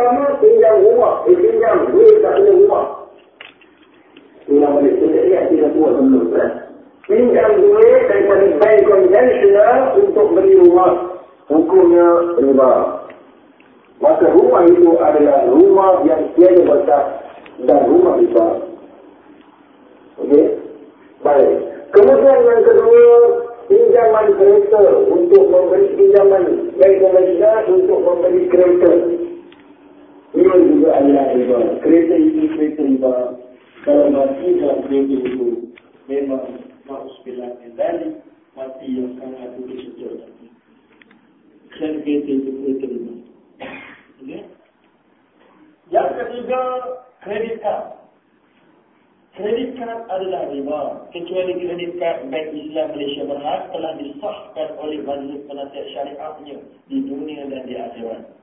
pertama, pinjam rumah. Eh, pinjam duit tak punya rumah. Itulah boleh kita lihat tidak buat dulu. Pinjam duit daripada bank konvensional untuk beli rumah. Hukumnya riba. Maka rumah itu adalah rumah yang tiada berkat dan rumah riba. Okey? Baik. Kemudian yang kedua, pinjaman kereta untuk membeli pinjaman bank konvensional untuk membeli kereta. Ini juga adalah riba. Kereta itu kereta riba. Kalau mati dalam kereta itu memang ma'usbillah dan mati yang sangat itu sejuk. Dan kereta itu kereta riba. Okay? Yang ketiga, kredit card. Kredit kad adalah riba. Kecuali kredit kad Bank Islam Malaysia Berhad telah disahkan oleh Majlis Penasihat Syariahnya di dunia dan di akhirat.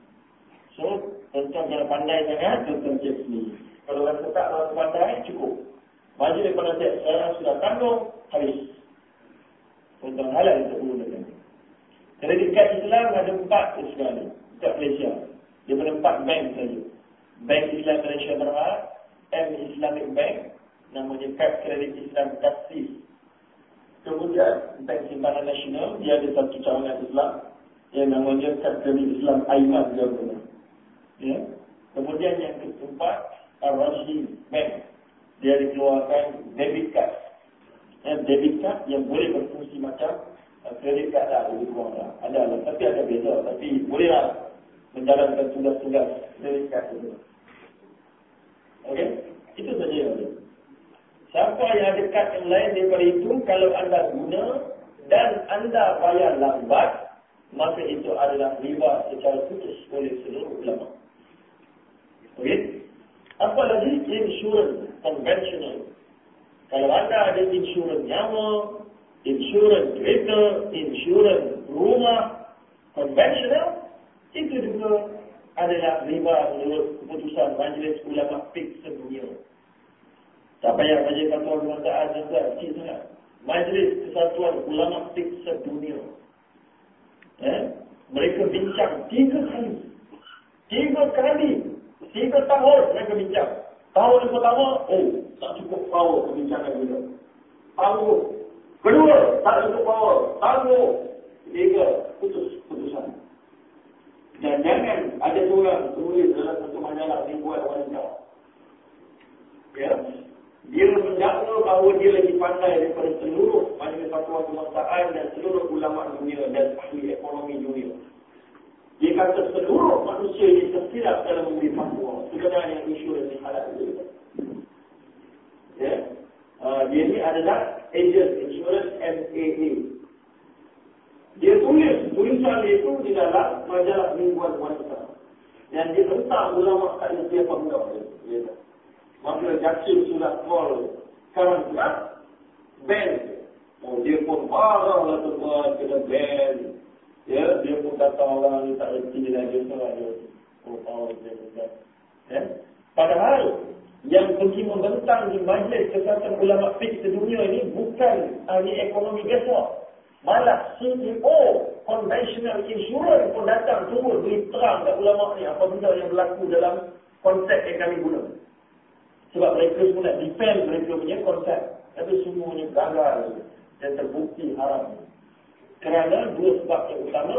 So, tentang kalau pandai sangat, tentang cek sendiri. Kalau rasa tak rasa pandai, cukup. Majlis Penasihat Syariah sudah tanggung, habis. Tentang halal untuk menggunakan. Kredit kad Islam ada empat sekali. Dekat Malaysia. Daripada empat bank saja. Bank Islam Malaysia Berhad, M Islamic Bank, namanya kad kredit Islam Taksis. Kemudian Bank Simpanan Nasional dia ada satu cawangan Islam yang namanya kad kredit Islam Aiman juga Ya. Kemudian yang keempat Al-Rashid Bank dia dikeluarkan debit card. Ya, debit card yang boleh berfungsi macam kredit uh, card lah lebih kurang lah. Ada lah. Tapi ada beza. Tapi bolehlah menjalankan tugas-tugas kredit card itu. Okey? Itu saja yang. Siapa yang ada kad yang lain daripada itu, kalau anda guna dan anda bayar lambat, maka itu adalah riba secara putus oleh seluruh ulama. Okey? Apa lagi? Insurans konvensional. Kalau anda ada insurans nyawa, insurans kereta, insurans rumah konvensional, itu juga adalah riba menurut keputusan Majlis Ulama Fik sedunia. Tak payah majlis fatwa permintaan juga kecil sangat. Majlis Kesatuan Ulama Fik Sedunia. Eh? Mereka bincang tiga kali. Tiga kali. Tiga tahun mereka bincang. Tahun yang pertama, oh, tak cukup power perbincangan juga. Tahun. Kedua, tak cukup power. Tahun. Tiga, putus putusan. Dan jangan ada seorang tulis dalam satu majalah yang buat wanita. Ya, dia mendakwa bahawa dia lebih pandai daripada seluruh majlis fatwa kebangsaan dan seluruh ulama dunia dan ahli ekonomi dunia. Dia kata seluruh manusia tersilap dalam memberi fatwa. Sebenarnya insurans ini halal juga. Ya. Uh, dia ini adalah agent insurance MAA. Dia tulis tulisan itu di dalam majalah mingguan wanita. Dan dia tentang ulama tak ada siapa muda. Ya. Maka jaksa sudah call sekarang sudah ban. Oh, dia pun marah lah tuan kena ban. Ya, dia pun kata orang ni tak reti lagi soal dia. Oh, power dia pun Ya. Padahal yang pergi membentang di majlis kesatuan ulama fiqh sedunia ini bukan ahli ekonomi biasa. Malah CEO conventional insurance pun datang turun beri terang ke ulama ni apa benda yang berlaku dalam konsep yang kami guna. Sebab mereka semua nak defend mereka punya konsep. Tapi semuanya gagal dan terbukti haram. Kerana dua sebab yang utama,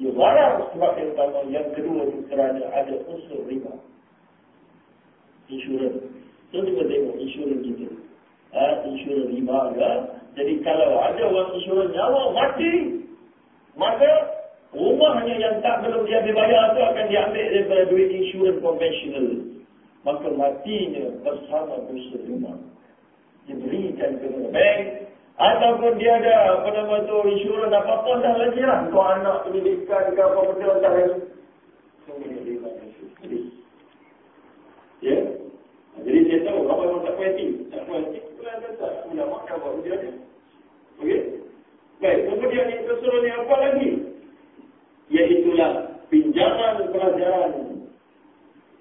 larang sebab yang utama. Yang kedua itu kerana ada unsur riba. Insurans. So, kita tengok insurans kita. Ha, insurans riba ya. Jadi kalau ada orang insurans nyawa mati, maka rumahnya yang tak belum dia bayar itu akan diambil daripada duit insurans konvensional maka matinya bersama dosa rumah. Diberikan ke bank, ataupun dia ada apa nama tu insurans apa-apa dah lagi lah. Kau anak pendidikan ke apa benda dah lagi. Ya. Jadi dia tahu apa yang tak puas Tak puas hati. Bulan tak. Bulan makan buat dia ada. Okey. Baik. Kemudian yang keseluruhan ni apa lagi? Iaitulah pinjaman pelajaran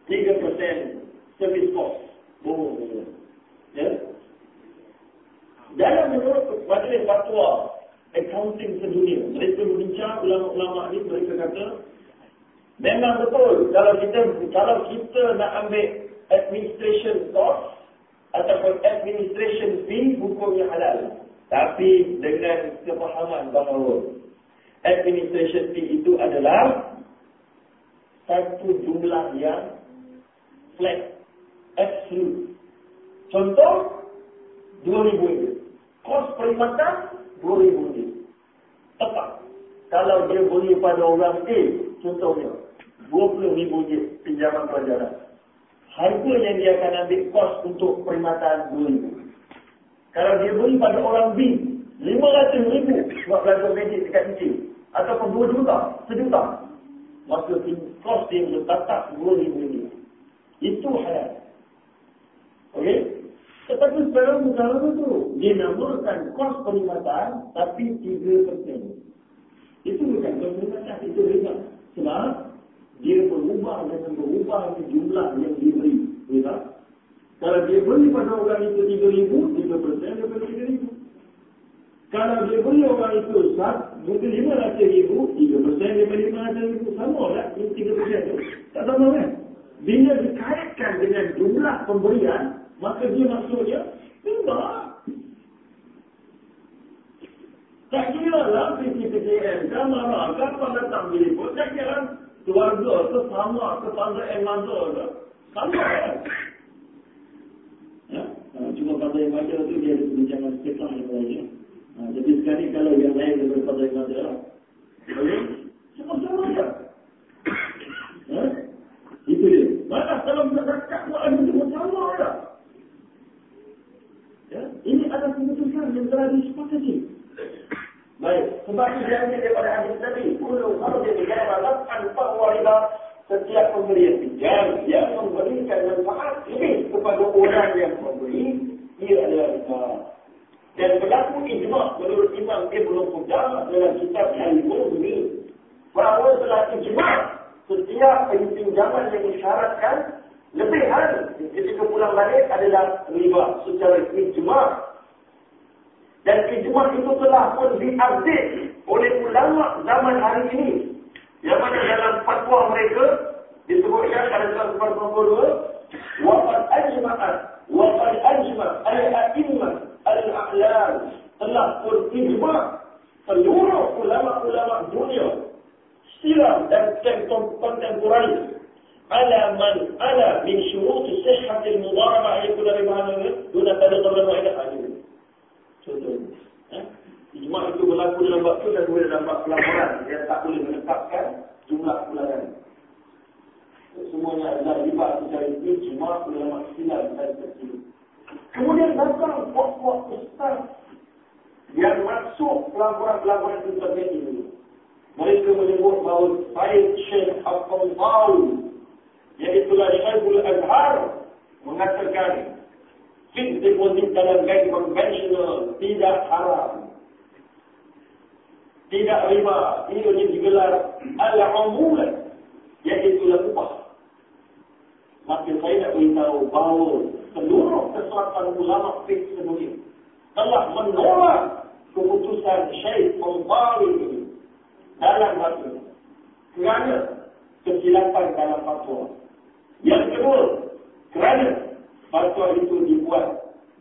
3% service cost. Oh, ya. Dalam menurut majlis fatwa accounting sedunia, mereka berbincang ulama-ulama ini mereka kata Memang betul kalau kita kalau kita nak ambil administration cost ataupun administration fee hukumnya halal. Tapi dengan kepahaman bahawa administration fee itu adalah satu jumlah yang flat, absolute. Contoh, RM2,000 ini. Kos perkhidmatan, RM2,000 ini. Tepat. Kalau dia beri pada orang A, contohnya, RM20,000 pinjaman pelajaran. Harga yang dia akan ambil kos untuk perkhidmatan RM2,000. Kalau dia beri pada orang B, RM500,000 buat belajar medik dekat kecil. Ataupun RM2 juta, sejuta. Maka kos dia letak RM2,000. Itu halal. Okey? Tetapi sekarang utara itu, dia namakan kos perkhidmatan tapi 3%. Itu bukan perkhidmatan, itu riba. Sebab dia berubah dengan berubah jumlah yang diberi. Riba. Kalau dia beri pada orang itu 3,000, 3% daripada 3,000. Kalau dia beri orang itu sat, mungkin 500 ribu, 3% daripada 500 ribu. Sama lah, ini 3% itu. Tak sama kan? Bila dikaitkan dengan jumlah pemberian, maka dia maksudnya riba. Tak kira lah PCPTN, kamara, kapan datang bilik pun, tak kira keluarga ke sama ke pada yang mana ke. Sama kan? Ya? Ha, cuma pada yang baca tu dia ada perbincangan sekitar yang lainnya. Ha, jadi sekarang kalau yang lain daripada yang baca, boleh? Sama-sama ya. Ha? Itu dia. Mana kalau kita cakap Quran itu sama ya? Ya? Ini adalah keputusan yang telah disepakati. Baik, sebab itu dia ambil daripada hadis Nabi. Kulu ardi bijaran laf'an fahuwa riba. Setiap pemberian pinjam yang memberikan manfaat lebih kepada orang yang memberi, ia adalah riba. Dan berlaku ijma menurut Imam Ibn Qudamah dalam kitab Al-Imam ini. Bahawa telah ijma setiap pinjaman yang disyaratkan lebih hari ketika pulang balik adalah riba secara ijma. Dan ijma itu telah pun diupdate oleh ulama zaman hari ini. Yang mana dalam fatwa mereka disebutkan pada tahun 42 waqad ajma'at waqad ajma' al-a'immah al-a'lam telah pun ijma' seluruh ulama-ulama dunia silam dan kontemporari ala man ala min syurut sihhat al-mudarabah ayat ribahan duna tadqal wahidah hadis. Contohnya, eh? ijma itu berlaku dalam waktu dan boleh dapat pelaporan dia tak boleh menetapkan jumlah bulanan. Semuanya adalah riba secara ijma ulama silam dan kecil. Kemudian datang pokok ustaz yang masuk pelaporan-pelaporan internet ini. Mereka menyebut bahawa Said Syekh Al-Qawtawi iaitulah Syekhul Azhar mengatakan fixed deposit dalam bank konvensional tidak haram. Tidak riba. Ini yang digelar al-amulah iaitulah upah. Maka saya nak beritahu bahawa seluruh kesatuan ulama fix sedunia telah menolak keputusan Syekh Al-Qawtawi ini dalam fatwa. Kerana kesilapan dalam fatwa. Yang kedua, kerana fatwa itu dibuat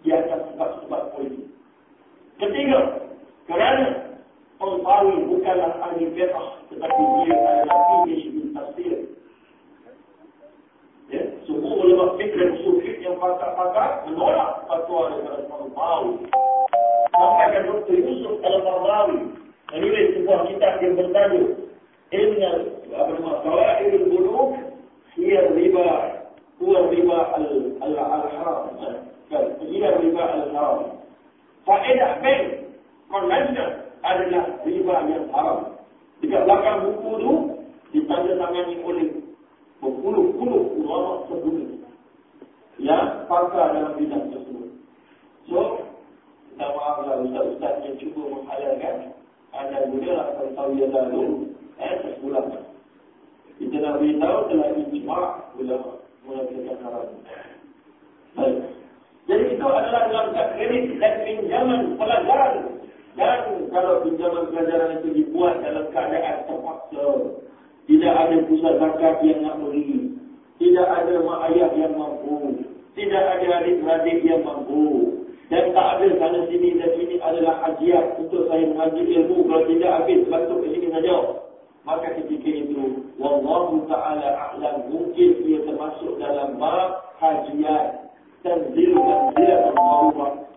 di atas sebab-sebab politik. Ketiga, kerana Al-Fawi bukanlah ahli fiqah tetapi dia adalah PhD tafsir. Ya, usul fiqh yang pakar-pakar menolak fatwa daripada Al-Fawi. Sampai ke Dr. Yusuf Al-Fardawi menulis sebuah kitab yang bertajuk Inna apa nama Fawaid al-Buluk hiya riba huwa riba al-haram kan hiya riba al-haram faedah bank konvensional adalah riba yang haram di belakang buku itu ditanda tangani oleh berpuluh-puluh ulama sebelum yang pakar dalam bidang tersebut so minta maaflah ustaz-ustaz yang cuba menghalalkan anda gunalah tahu yang lalu eh sebulan kita nak beritahu telah ijma ulama mengatakan haram baik jadi itu adalah dalam kredit dan pinjaman pelajaran dan kalau pinjaman pelajaran itu dibuat dalam keadaan terpaksa Tidak ada pusat zakat yang nak beri. Tidak ada mak ayah yang mampu. Tidak ada adik-beradik yang mampu. Dan tak ada sana sini dan ini adalah hajiat untuk saya mengaji ilmu. Kalau tidak habis bantu ke sini saja. Maka ketika itu, Wallahu ta'ala a'lam mungkin ia termasuk dalam bab. Tanzil dan zil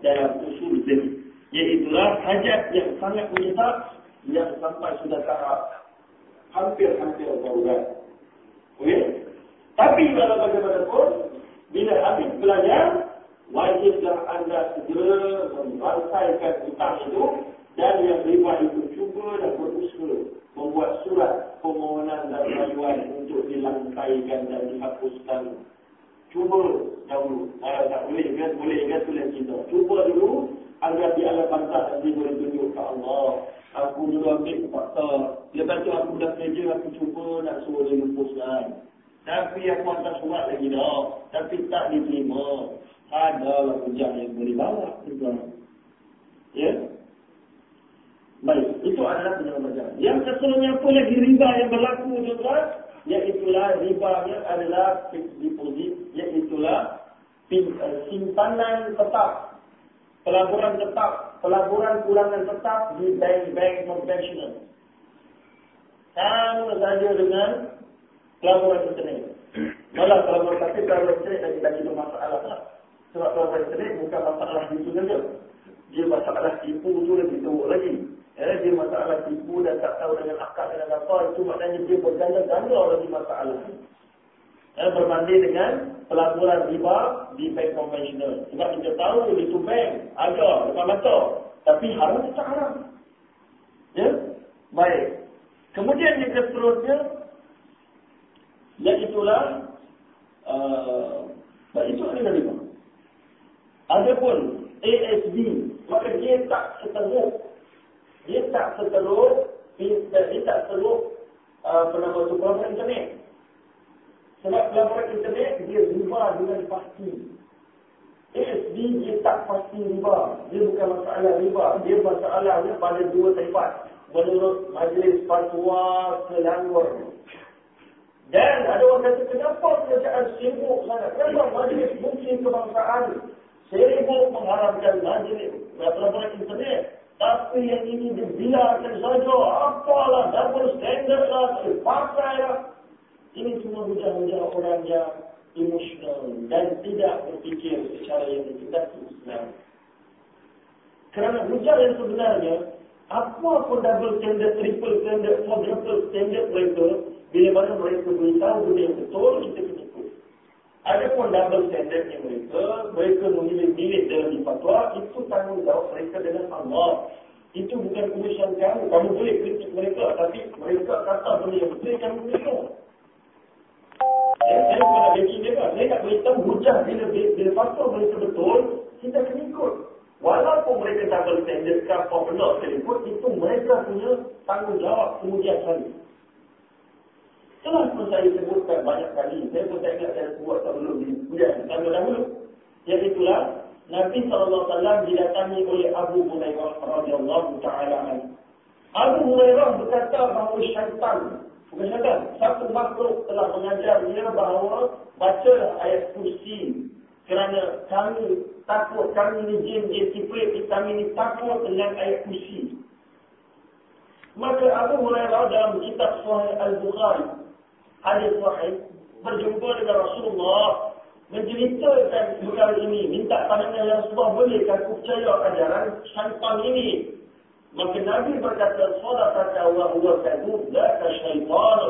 dalam usul zil. Iaitulah hajat yang sangat menyesak yang sampai sudah tahap hampir-hampir berubat. Okey? Tapi kalau bagaimanapun, bila habis belajar, wajiblah anda segera membangsaikan hutang itu dan yang riba itu cuba dan berusaha membuat surat permohonan dan rayuan untuk dilangkaikan dan dihapuskan. Cuba dahulu. Kalau tak boleh kan, boleh kan tulis kita. Cuba dulu agar dia Allah bantah dan dia boleh tunjuk ke Allah. Aku juga ambil fakta. Lepas tu aku dah kerja, aku cuba nak suruh dia lupuskan. Tapi aku hantar surat lagi dah. Tapi tak diterima. Adalah hujah yang boleh bawa. Ya? Baik, itu adalah penyelenggaraan. Yang keseluruhnya apa lagi riba yang berlaku juga, iaitulah riba yang adalah deposit, iaitulah eh, simpanan tetap, pelaburan tetap pelaburan pulangan tetap di bank-bank konvensional. Sama saja dengan pelaburan internet. Malah pelaburan tapi pelaburan internet lagi lagi masalah lah. Sebab pelaburan internet bukan masalah itu saja. Dia masalah tipu tu lebih teruk lagi. Eh, dia masalah tipu dan tak tahu dengan akal dengan apa. Itu maknanya dia berganda-ganda lagi masalah. Eh, berbanding dengan pelaburan riba di bank konvensional. Sebab kita tahu itu bank ada depan mata. Tapi haram itu haram. Ya? Baik. Kemudian yang seterusnya, iaitulah, uh, itu adalah riba. Adapun ASB, maka dia tak seteruk. Dia tak seteruk, dia tak seteruk, uh, penama tu, internet. Sebab pelaburan internet dia riba dengan pasti. ASB dia tak pasti riba. Dia bukan masalah riba. Dia masalahnya pada dua tempat. Menurut majlis fatwa selangor. Dan ada orang kata, kenapa kerajaan sibuk sangat? Kenapa majlis bukti kebangsaan sibuk mengharapkan majlis pelaburan internet? Tapi yang ini dibiarkan saja. Apalah double standard lah. Pakai lah. Ini semua hujah-hujah orang yang emosional dan tidak berfikir secara yang tidak Islam. Kerana hujah yang sebenarnya, apa pun double standard, triple standard, quadruple standard mereka, bila mana mereka beritahu benda yang betul, kita kena ikut. Ada pun double standard yang mereka, mereka memilih-milih dalam fatwa, itu tanggungjawab mereka dengan Allah. Itu bukan urusan kamu. Kamu boleh kritik mereka, tapi mereka kata benda yang betul, kamu kena saya pada bagi dia kan, saya nak beritahu hujah bila, bila, faktor mereka betul, kita kena ikut. Walaupun mereka tak bertandard ke apa benar saya ikut, itu mereka punya tanggungjawab kemudian kali. Itulah pun saya sebutkan banyak kali. Saya pun tak ingat saya sebut sebelum di bulan tanggal dahulu. Yang itulah, Nabi SAW didatangi oleh Abu Hurairah radhiyallahu taala Abu Hurairah berkata bahawa syaitan Bukan satu makhluk telah mengajar dia bahawa baca ayat kursi kerana kami takut, kami ni jin, jin siprit, kami ni takut dengan ayat kursi. Maka Abu Hurairah dalam kitab Sahih Al-Bukhari, hadis Sahih, berjumpa dengan Rasulullah, menceritakan perkara ini, minta pandangan yang sebuah boleh aku percaya ajaran syaitan ini Maka Nabi berkata, Sadaqaka wa huwa kadub, laka syaitan.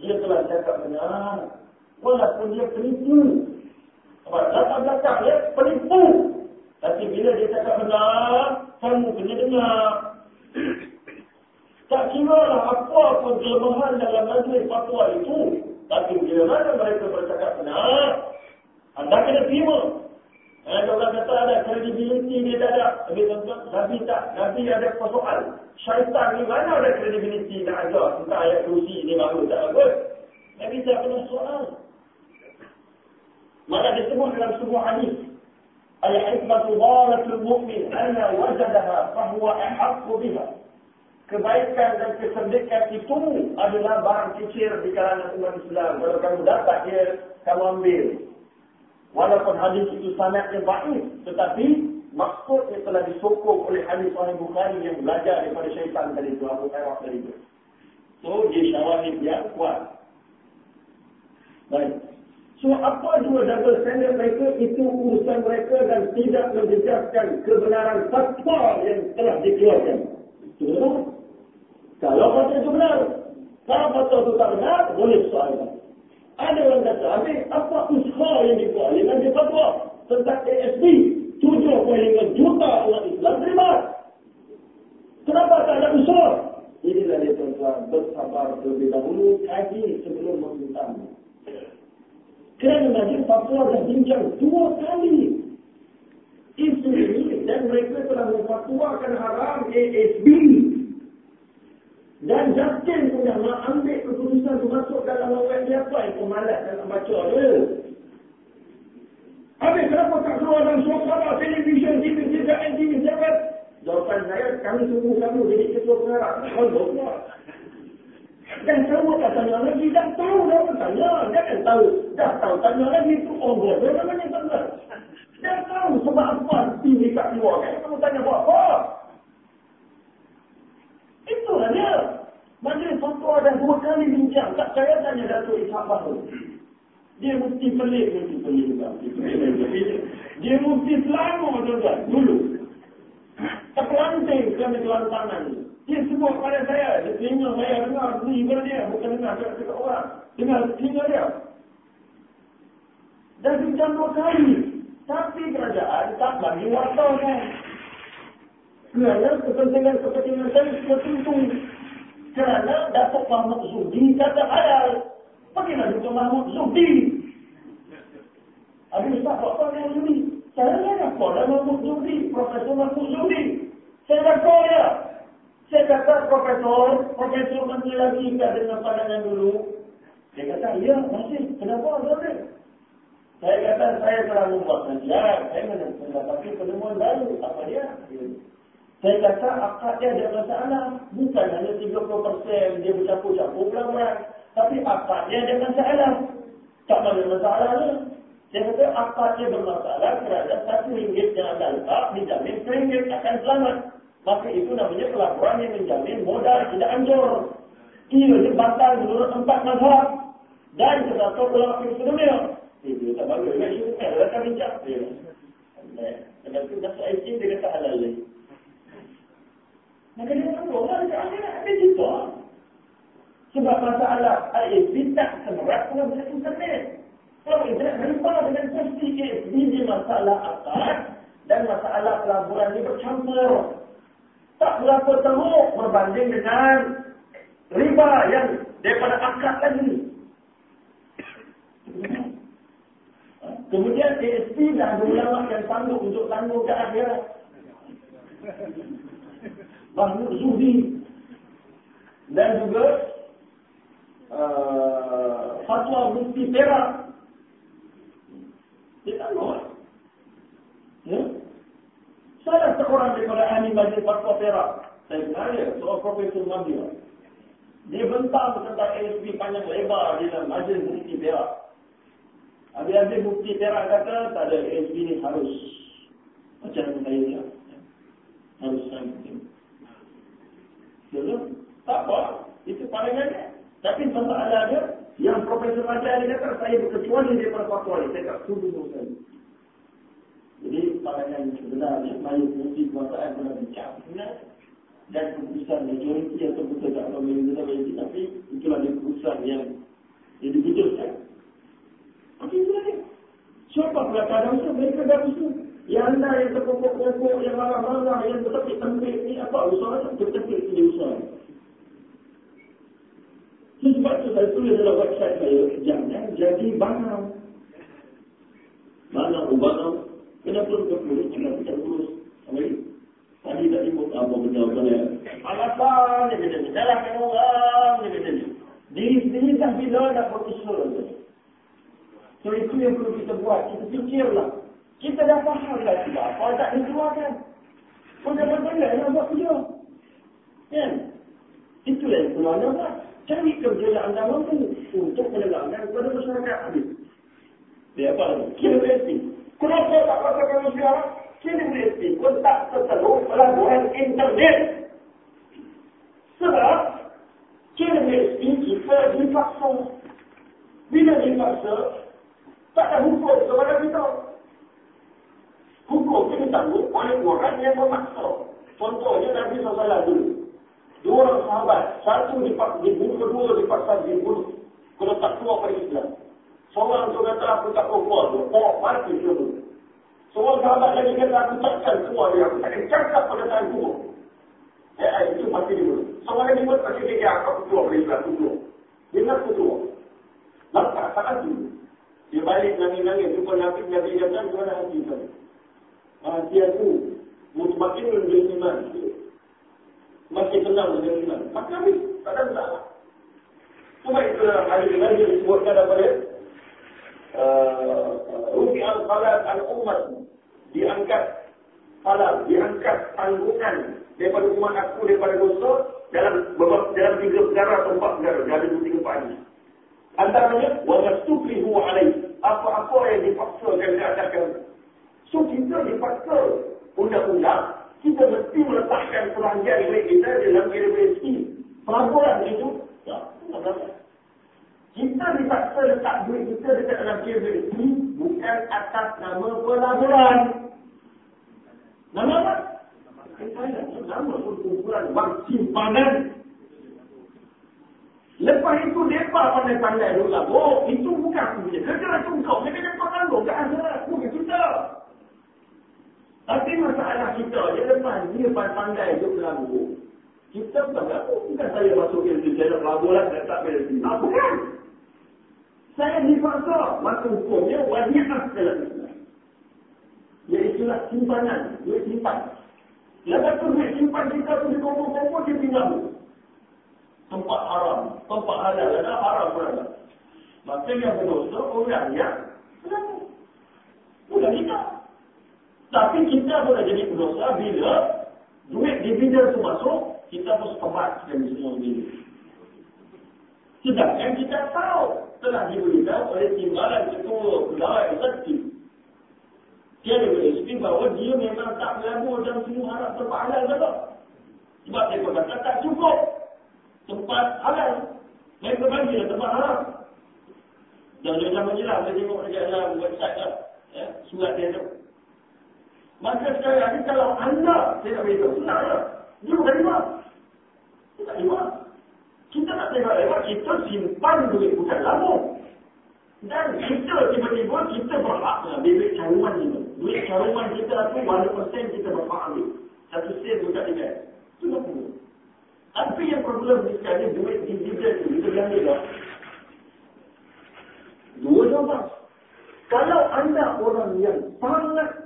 Dia telah cakap benar. Walaupun dia penipu. Latar belakang dia penipu. Tapi bila dia cakap benar, kamu kena dengar. Tak kira lah apa pun kelemahan dalam majlis fatwa itu. Tapi bila mana mereka bercakap benar, anda kena terima. Ada orang kata ada kredibiliti dia tak ada. Tapi tuan Nabi tak. Nabi ada persoal. Syaitan ni mana ada kredibiliti nak ajar. Tentang ayat kursi ni baru tak apa. Nabi tak pernah soal. Maka disebut dalam sebuah hadis. Al-hikmatu dhalatul mu'min anna wajadaha fahuwa ahakku biha. Kebaikan dan keserdekaan itu adalah barang kecil di kalangan umat Islam. Kalau kamu dapat dia, kamu ambil. Walaupun hadis itu sangatnya baik, tetapi maksudnya telah disokong oleh hadis Sahih Bukhari yang belajar daripada syaitan tadi itu, Abu Hurairah tadi itu. So, dia syawahid yang kuat. Baik. So, apa dua double standard mereka, itu urusan mereka dan tidak menjejaskan kebenaran fatwa yang telah dikeluarkan. Betul? Kalau fatwa itu benar. Kalau fatwa itu tak benar, boleh soalkan. Ada orang kata, habis apa usaha yang dibuat dengan dia fatwa tentang ASB? 7.5 juta orang Islam terima. Kenapa tak ada usaha? Inilah dia tuan-tuan, bersabar terlebih dahulu, kaji sebelum memintamu. Kerana majlis fatwa dah bincang dua kali. Isu ini dan mereka telah memfatwakan haram ASB. Dan Justin pun dah nak ambil keputusan tu masuk dalam awal dia apa yang pemalat dalam baca dia. Habis kenapa tak keluar dalam suara televisyen, TV, TV, TV, TV, Jawapan saya, kami tunggu kamu jadi ketua pengarah. Kalau. Dan kamu tak tanya lagi, dah tahu dah tanya. Jangan tahu, dah tahu tanya lagi itu orang bodoh namanya tanda. Dah tahu sebab apa TV tak keluar. Kan kamu tanya buat apa? Itulah dia. Majlis fatwa dah dua kali bincang. Tak saya tanya Datuk Ishak Bahru. Dia mesti pelik, mesti pelik juga. Dia mesti selama tuan-tuan, dulu. Terpelanting kami kelantangan. Dia sebut pada saya, dia telinga saya dengar telinga dia, bukan dengar dekat orang. Dengar telinga dia. Dan bincang dua kali. Tapi kerajaan tak bagi wartawan. Kerana kepentingan-kepentingan saya tertentu. Kerana Datuk Mahmud Zudi kata halal. Bagaimana Datuk Mahmud Zudi? Habis tak apa yang Zudi? Saya tak apa dah Mahmud Zudi, Profesor Mahmud Zudi. Saya tak tahu dia. Saya kata Profesor, Profesor nanti lagi ikat dengan pandangan dulu. Dia kata, ya masih. Kenapa? Kenapa? Saya kata saya telah membuat kajian, saya mendapati penemuan baru. Apa dia? Saya kata akad dia ada masalah. Bukan hanya 30% dia bercampur-campur pelaburan. Tapi akad dia ada masalah. Tak ada masalah ni. Saya kata akad dia bermasalah kerana satu ringgit yang ada letak dijamin seringgit akan selamat. Maka itu namanya pelaburan yang menjamin modal tidak hancur. Ia dibantal menurut empat mazhab. Dan terdapat ulama yang dunia. Itu tak bagus. Dia kata, dia kata bincang. Dia kata, dah saya dia kata halal lagi. Maka dia kata, orang dia kata, ada juga. Sebab masalah ASB tak semerat kalau bisa internet. Kalau internet berubah dengan pasti ASB ni masalah akad dan masalah pelaburan ni bercampur. Tak berapa teruk berbanding dengan riba yang daripada akad lagi. Kemudian ASP dah ulama yang sanggup untuk tanggung ke akhirat. Mahmud Zuhdi dan juga uh, fatwa Mufti Perak. Dia tanggung. Ya? Salah seorang daripada ahli majlis fatwa Perak. Saya kenal dia, seorang Profesor Mabia. Dia bentang tentang ASP panjang lebar di dalam majlis Mufti Perak. Habis-habis bukti perak kata, tak ada ASB ni harus. Macam saya. Harus sampai. Betul? Tak apa. Itu pandangannya. Tapi masalah dia, yang Profesor Raja dia kata, saya berkecuali daripada fatwa ni. Saya tak setuju dengan. Jadi, pandangan sebenarnya, mari fungsi kekuasaan pernah bincang. Dan keputusan majoriti atau keputusan tak tahu yang tapi itulah keputusan yang yang diputuskan. Apa itu lagi? Siapa pula usaha? Mereka dah usaha. Yang anda yang terpokok-pokok, yang marah-marah, yang bertepik-tepik ni apa usaha? Tertepik ni usaha. Sebab itu saya tulis dalam website saya, jangan jadi banam. Banam, banam. Kenapa kita boleh jangan kita urus? Tadi tadi pun apa benda apa ni? Alasan dia kata ni, salahkan orang dia kata ni. Diri sendiri tak bila nak berusaha. So itu yang perlu kita buat. Kita fikirlah. Kita dah faham lah kita. Apa tak dikeluarkan. Pun jangan benda yang buat kerja. Kan? Itu yang anda buat. Cari kerja yang anda mampu untuk menegakkan kepada masyarakat habis. Dia apa lagi? Kira BSP. Kenapa tak katakan sekarang? Kira BSP pun tak tertelur pelaburan internet. Sebab kira BSP kita dipaksa. Bila dipaksa, tak ada hukum kepada kita. Hukum ini tanggung oleh orang yang memaksa. Contohnya Nabi SAW dulu. Dua orang sahabat. Satu dibunuh, kedua dipaksa dibunuh. Kalau tak keluar pada Islam. Seorang tu kata aku tak keluar tu. Oh, mati dulu. Seorang sahabat lagi kata aku takkan keluar dia. Aku takkan cakap pada tangan kubur. Eh, eh, itu mati dulu. Seorang lagi buat pasti dia aku keluar pada Islam. Aku keluar. Dia nak keluar. Lantas, tak hati. Dia balik nangis-nangis. Jumpa Nabi, Nabi kata, gimana hati tadi? Hati aku mutmain dengan iman. Masih tenang dengan iman. Maka kami tak ada masalah. Cuma itu hadis lagi disebutkan daripada uh, Rufi al-Khalad al-Ummah diangkat halal, diangkat tanggungan daripada umat aku daripada dosa dalam beberapa dalam tiga negara atau empat negara ada dua tiga ini. Antaranya wajatulihu alaih apa-apa yang dipaksakan ke atas So kita dipaksa undang-undang, kita mesti meletakkan perangkat duit kita dalam KWSP. Pelaburan itu, kita dipaksa letak duit kita dekat dalam KWSP bukan atas nama pelaburan. Nama apa? Nama pun kumpulan bank simpanan. Lepas itu, mereka pandai-pandai dulu lah. Oh, itu bukan aku punya. Kerja itu kau. Mereka jangan tanggung. Tak ada aku. Kita. Tapi masalah kita, dia lepas dia pandai duduk lagu. Kita bukan apa, bukan saya masuk ke dalam jalan lagu lah, saya tak boleh sini. Ah, bukan. Saya dipaksa, maka hukumnya wajib dalam Islam. Iaitulah simpanan, duit simpan. Lepas tu duit simpan kita tu di kompor-kompor, dia tinggal. Tempat haram, tempat halal, ada haram pun ada. Maka yang berdosa, orang yang Bukan kita. Tapi kita boleh jadi pendosa bila duit dividen itu masuk, kita pun sekebat dan semua ini. Sedangkan kita tahu telah diberitahu oleh timbalan ketua pegawai eksekutif. Dia berespri bahawa dia memang tak berlaku dalam semua harap tempat halal betul. Sebab dia kata tak cukup tempat halal. Mereka bagi tempat halal. Dan dia dah menjelaskan, dia tengok dekat dalam website lah. Ya, surat dia tu. Maka sekali lagi kalau anda tidak beritahu, senang lah. Dia bukan lima. Dia tak lima. Kita tak tengok lewat, kita simpan duit bukan lama. Dan kita tiba-tiba kita berhak mengambil duit caruman ini. Duit caruman kita tu, mana persen kita berhak ambil. Satu sen bukan tiga. Itu tak perlu. Tapi yang problem ni sekarang duit dividen tu, kita bilang dia lah. Dua jawapan. Kalau anda orang yang sangat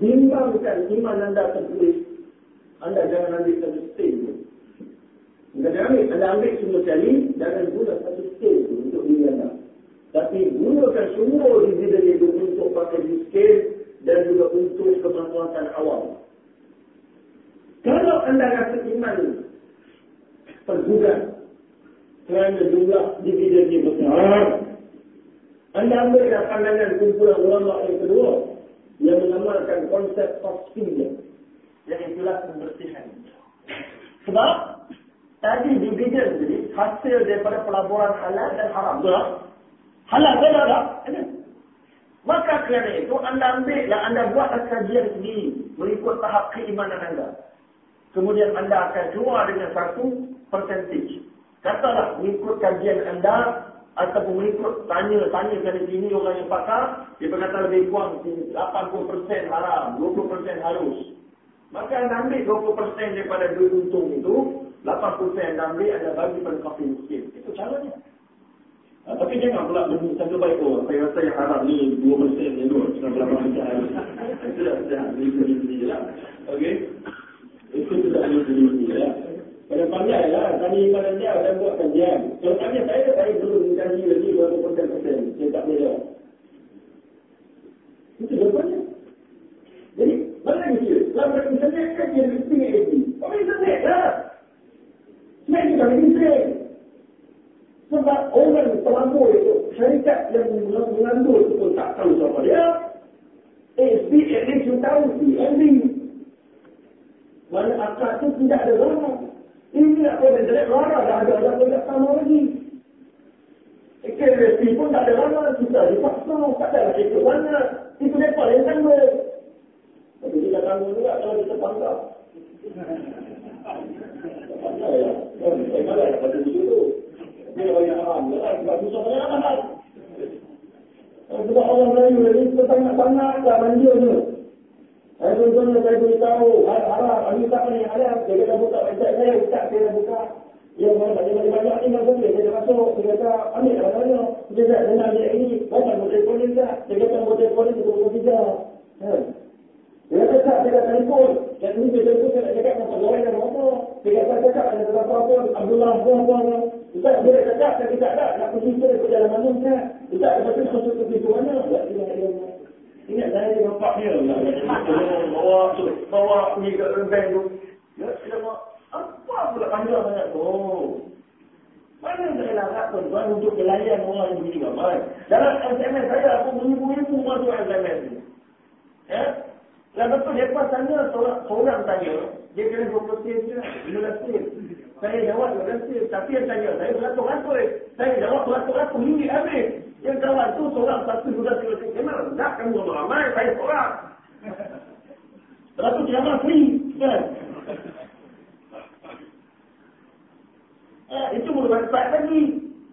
bimbangkan iman anda tertulis. Anda jangan ambil satu stain. Anda jangan ambil, anda ambil semua sekali, jangan guna satu stain untuk diri anda. Tapi gunakan semua dividen itu untuk pakai miskin dan juga untuk kemanfaatan awam. Kalau anda rasa iman tergugat kerana jumlah dividen ini besar, anda ambil pandangan kumpulan ulama yang kedua, yang mengamalkan konsep tasfiyah yang itulah pembersihan. Sebab tadi dividen jadi hasil daripada pelaburan halal dan haram. Betul Halal kan ada? Maka kerana itu anda ambillah, anda buat kajian sendiri mengikut tahap keimanan anda. Kemudian anda akan keluar dengan satu percentage. Katalah mengikut kajian anda ataupun mengikut tanya-tanya dari sini orang yang pakar, dia berkata lebih kurang 80% haram, 20% halus. Maka anda ambil 20% daripada duit untung itu, 80% anda ambil anda bagi pada kafe miskin. Itu caranya. Ha, tapi jangan pula bentuk sangka baik, oh, saya rasa yang haram ni 2% yang dua, 98% halus. Itu dah, dah, beli-beli je lah. Okay? Itu sudah beli-beli je lah. Kalau pandai lah, tanya Imam Najjar saya buat kajian. Kalau tanya saya, saya belum mengkaji lagi 20%. Saya tak boleh jawab. Itu jawapannya. Jadi, mana lagi kan dia? Kalau kita misalnya kaji yang tinggi lagi. Kau boleh sedih lah. Sebab kita boleh misalkan. Sebab orang pelanggur itu, syarikat yang mengandung itu pun tak tahu siapa dia. Eh, speak at least you tahu, see, ending. Mana akar itu tidak ada orang. Ini nak kau internet rara dah ada orang tidak sama lagi. KRSP pun tak ada rara. Kita dipaksa. Tak ada lagi ke mana. Itu mereka yang sama. Tapi kita tanggung juga kalau kita pangkap. Pandai ya. Saya malas pada itu. Dia banyak haram. Sebab susah banyak haram. Sebab orang Melayu ni sangat-sangat tak manja tu. Saya contohnya saya beritahu, harap, hari tak ni harap, dia kata buka website saya, ustaz saya dah buka. Dia orang banyak-banyak ni masuk dia, dia masuk, dia kata, ambil lah mana, dia kata, dengar dia ini, banyak boleh telefon dia, dia kata boleh telefon dia, dia boleh tiga. Dia kata, tak, dia kata telefon, dan ini dia telefon, dia nak cakap dengan pegawai dan apa. Dia kata, cakap, ada apa-apa, Abdullah, apa-apa, Ustaz, dia cakap, saya tidak ada, nak pergi ke dalam mana, Ustaz. Ustaz, lepas tu masuk ke pintu mana? Tak, dia kata, Ingat saya ni bapak dia bawa bawa pergi ke bank tu. Ya, dia bawa apa pula panjang sangat tu. Mana saya larat tuan untuk melayan orang yang begini ramai. Dalam SMS saya aku beribu-ribu masuk SMS ni. Ya? Dan betul dia pas tanya seorang, tanya, dia kena save je? Bila save? Saya jawab save. Tapi yang tanya, saya beratur-atur. Saya jawab beratur-atur. Ini habis. Yang kawan tu seorang satu tiga memang tak kamu ramai saya seorang. Satu mah free kan. Eh, itu belum website lagi.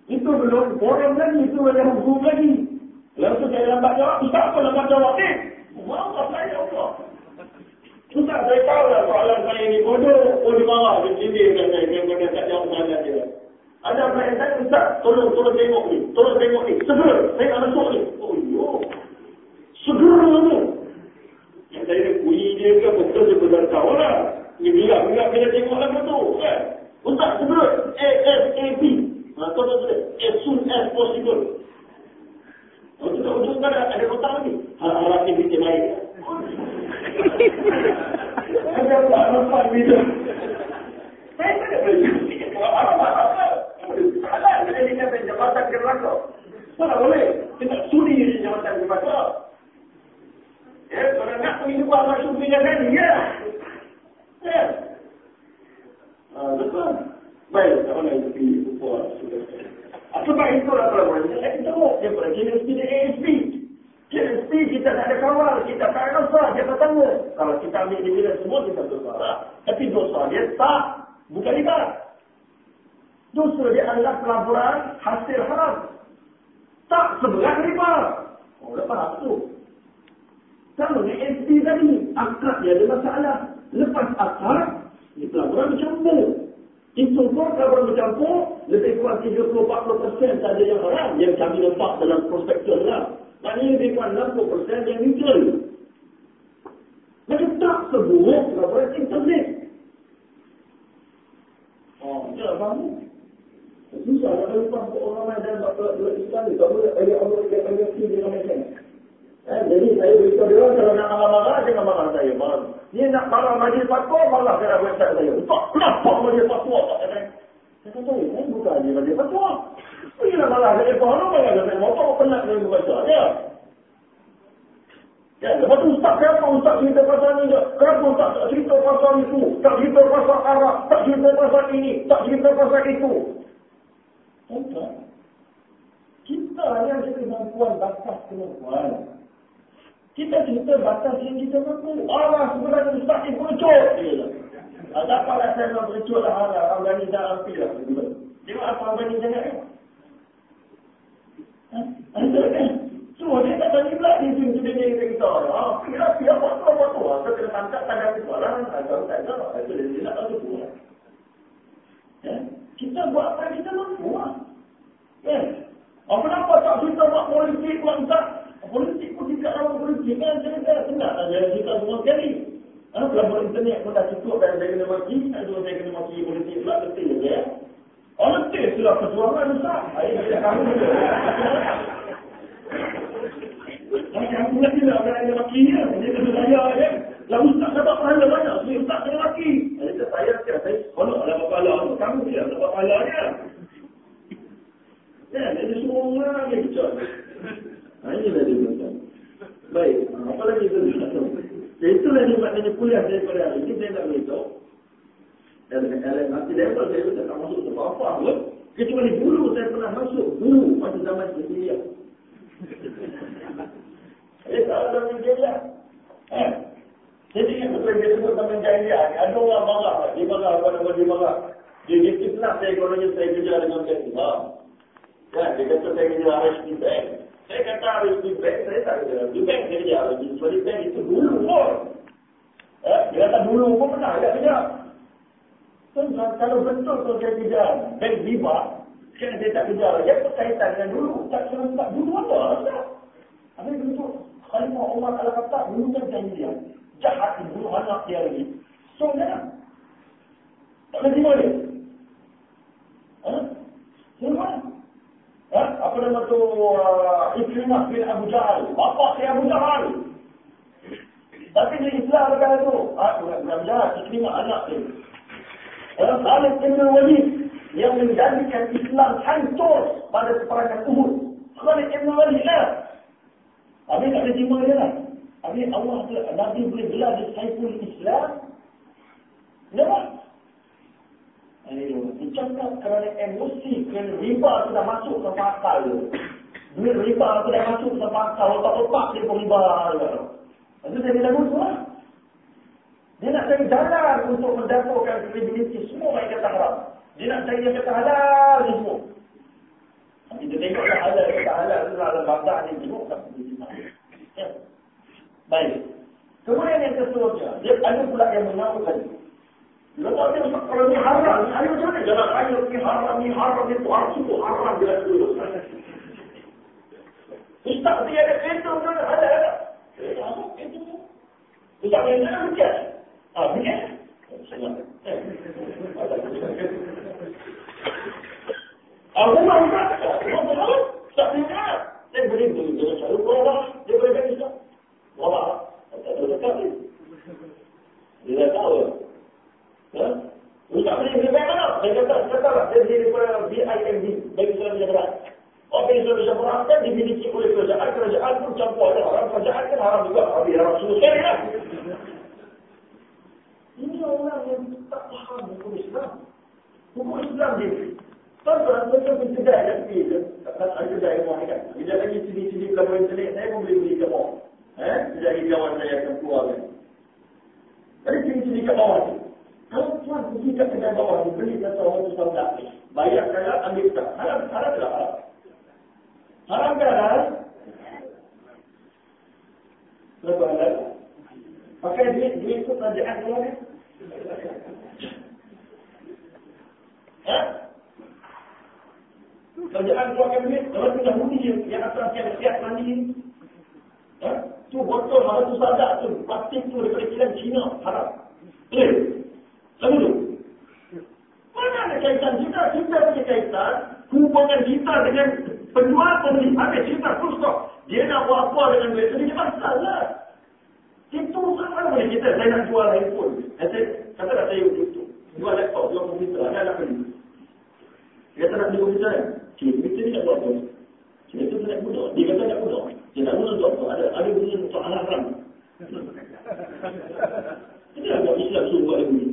Itu belum forum lagi. Itu belum Zoom lagi. Lalu tu saya lambat jawab. Ustaz apa lambat jawab ni? Mau apa saya Allah. Ustaz saya tahu lah soalan saya ni bodoh. Oh dia marah. Dia cindir kan saya. Dia tak jawab soalan dia. Ada apa yang saya Ustaz, tolong, tolong tengok ni. Tolong tengok ni. Segera, saya nak masuk ni. Oh, yo. Segera ni. Yang saya nak kuih dia ke betul dia berdantau lah. Dia bilang-bilang bila tengok lah betul. Kan? Ustaz, segera. ASAP. Ha, tahu tak tak? As soon as possible. Oh, tu tak ujung kan ada kotak lagi. Harap-harap ni bikin baik. Ada apa-apa gitu. Saya tak ada apa-apa. Jabatan kerana. Mana boleh? Kita sudi di jabatan jabatan. Ya, kalau nak kehidupan masuk punya kan, ya. Ya. Ah, betul. Baik, tak mana itu pilih upah sudah. Sebab itu lah kalau boleh. Saya tahu dia pergi di ASP. KSP kita tak ada kawal, kita tak ada dosa, kita tanya. Kalau kita ambil dividen semua, kita dosa. Tapi dosa dia tak, bukan ibarat. Dosa dia adalah pelaburan hasil haram. Tak sebelah riba. Oh, dah faham tu. Kalau ni SD tadi, akad dia ada masalah. Lepas akad, ni pelaburan bercampur. Itu pun kalau bercampur, lebih kurang 30-40% saja yang haram. Yang kami nampak dalam prospektus lah. Maknanya lebih kurang 60% yang neutral. Maka tak seburuk pelaburan internet. Oh, tak faham Susah nak lepas orang ramai dan tak boleh Islam ni. Tak boleh ayat Allah ikat ayat si dia macam eh, Jadi saya beritahu dia kalau nak marah-marah jangan marah saya. Marah. Dia nak marah majlis fatwa malah kena website saya. Tak kenapa majlis fatwa tak kena. Saya kata saya bukan dia majlis fatwa. Bila malah saya faham malah saya motor penat saya baca ya. Ya, lepas tu Ustaz kenapa Ustaz cerita pasal ni je? Kenapa Ustaz tak cerita pasal itu? Tak cerita pasal Arab? Tak cerita pasal ini? Tak cerita pasal itu? Contoh, kita yang ada kemampuan batas kemampuan. Kita cerita batas yang kita mampu. Allah sebenarnya ustaz ni bercut. Ada apa lah saya nak bercut lah Allah. Allah ni dah api lah. Dia apa Allah ni jangan? Semua dia tak tanya pula ni sini dia kita. Ah, kira dia apa tu apa tu. Kita kena tangkap tanda soalan. Ada tak ada. Itu dia nak tahu tu. Ya? Kita buat apa kita mampu. Ya. Apa nampak tak kita buat politik buat tak? Politik pun tidak orang politik kan? Jadi saya senang saja kita semua sekali. Ha, pelaburan internet pun dah cukup dan saya kena maki. Ada saya kena maki politik pula betul ya. Oh letih sudah perjuangan. Ayah saya kamu. Macam aku lagi lah orang yang maki ni. Dia kena saya ya. Lalu tak dapat pahala banyak. Jadi tak kena maki. Saya saya kalau ada kepala tu kamu dia dapat pahala dia. Ya, jadi semua orang yang bicara. Ha, inilah dia tuan Baik, apa lagi tu? Ya, itulah ni maknanya kuliah daripada hari ini, saya nak beritahu. Dan nanti dia saya tak masuk ke apa-apa pun. Kecuali dulu saya pernah masuk, dulu pada zaman jahiliah. Saya tak ada jahiliah. Eh, jadi yang betul dia sebut zaman jahiliah ada orang marah, dia marah, apa nama dia marah. Dia dia fitnah saya kalau saya kerja dengan jahiliah. Ya, dia kata saya kerja RSP Bank. Saya kata RSP Bank, saya tak kerja RSP Bank, saya kerja RSP Bank itu dulu pun. Eh, dia kata dulu pun pernah, tak kerja. Tuan-tuan, kalau betul tu saya kerja bank riba, sekarang saya tak kerja lagi, apa kaitan dengan dulu? Tak serentak dulu apa? Tak. Habis betul, Khalifah Umar kalau kata, dulu kan janji dia. Jahat dulu anak dia lagi. So, jangan. Tak boleh terima dia. Ha? Terima Ha? Apa nama tu uh, Ikrimah bin Abu Jahal. Bapak dia Abu Jahal. Tapi dia Islam kata tu. Ah, bukan Abu Jahal, Ikrimah anak dia. Dalam Khalid bin Walid yang menjadikan Islam hancur pada peperangan Uhud. Khalid bin Walid lah. Habis tak ada terima dia lah. Habis Allah Nabi boleh belah di Saiful Islam. Kenapa? Dia cakap kerana emosi, kerana riba sudah masuk ke dia. Duit riba sudah masuk ke akal, otak-otak dia pun riba. Itu saya bilang lah. Dia nak cari jalan untuk mendapatkan kredibiliti semua yang kata haram. Dia nak cari yang kata halal ni semua. Nanti dia tengoklah halal, kata halal tu dalam Baghdad ni tengok tak ya. Baik. Kemudian yang keseluruhnya, dia ada pula yang mengaku tadi. Lepas dia masuk kalau ni haram, ni ayo macam mana? Jangan ayo ni haram, ni haram, ni haram, itu haram dia dulu. Ustaz dia ada kereta, ada ada. Eh, apa kereta? Ustaz dia ada kerja. Ah, begini. Aku mau Saya. Dia. Dia. Ya? Ustaz beri beri mana? Dia kata, kata lah. Dia beri daripada BIMD. Bagi saya dia berat. Orang yang bisa berangkat dimiliki oleh kerajaan. Kerajaan pun campur ada orang. Kerajaan kan haram juga. Habis haram semua sekali lah. Ini orang yang tak faham hukum Islam. Hukum Islam dia. Tuan-tuan, saya pun kedai dan pergi. Kan ada kedai rumah ni kan. Bila lagi sini-sini kalau internet, saya pun boleh beli ke. Eh? Jadi kawan saya akan keluar kan. Jadi sini-sini ni. Kalau tuan pergi ke kedai bawah ni, beli kata orang tu sama Bayar kalau ambil tak. Haram, haram tak haram. Haram ke haram? Kenapa haram? Pakai duit, duit itu kerajaan keluar ni. Ha? Kerajaan keluarkan duit, kalau tu dah budi yang atas yang siap mandi. Ha? Tu botol, mana tu sadak tu, plastik tu daripada kilang Cina, haram. Eh, lalu tu. Mana ada kita? Kita punya kaitan, hubungan kita dengan penjual pembeli. Habis kita full stop. Dia nak buat apa dengan duit, jadi dia masalah. Itu sama boleh kita, saya nak jual handphone. Saya kata tak saya itu. Jual laptop, jual komputer, ada nak beli. Dia kata nak beli komputer? Cik, komputer ni nak buat apa? Cik, itu nak bunuh. Dia kata nak bunuh. Dia nak bunuh untuk apa? Ada, ada bunuh untuk haram. Ini agak Islam suruh buat beli.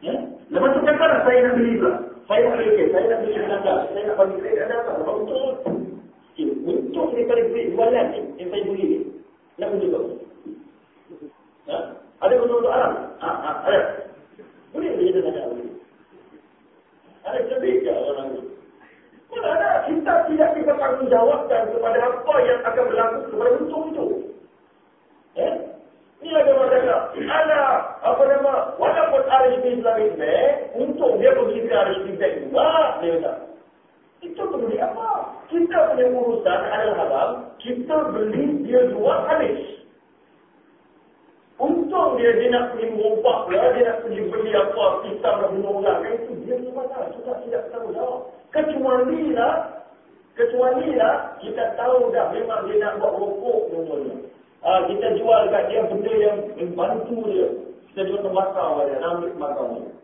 Ya? Lepas tu kata lah, saya nak beli pula. Saya nak beli, saya nak beli data. Saya nak bagi kredit data. Lepas untuk, untuk daripada duit jualan ni, yang saya beli ni. Nak bunuh apa? Ya? Ada betul untuk alam? Ha, ha, ada. Boleh kita tanya boleh. Ada sebija orang itu. Mana ada kita tidak dipertanggungjawabkan kepada apa yang akan berlaku kepada untung itu. Ya? Ini ada mereka. Ada apa nama? Walaupun RSP Islamic Bank, untung dia begitu RSP Bank juga. Dia kata. Itu peduli apa? Kita punya urusan adalah haram. Kita beli, dia jual habis. Untung dia, dia nak pergi merompak lah, dia nak pergi beli apa, kita nak orang. Kan itu dia punya masalah, kita tidak tahu jawab. Kecuali lah, kecuali lah, kita tahu dah memang dia nak buat rokok contohnya. Ha, kita jual kat dia benda yang membantu dia. Kita jual tembakau dia, nak tembakau dia.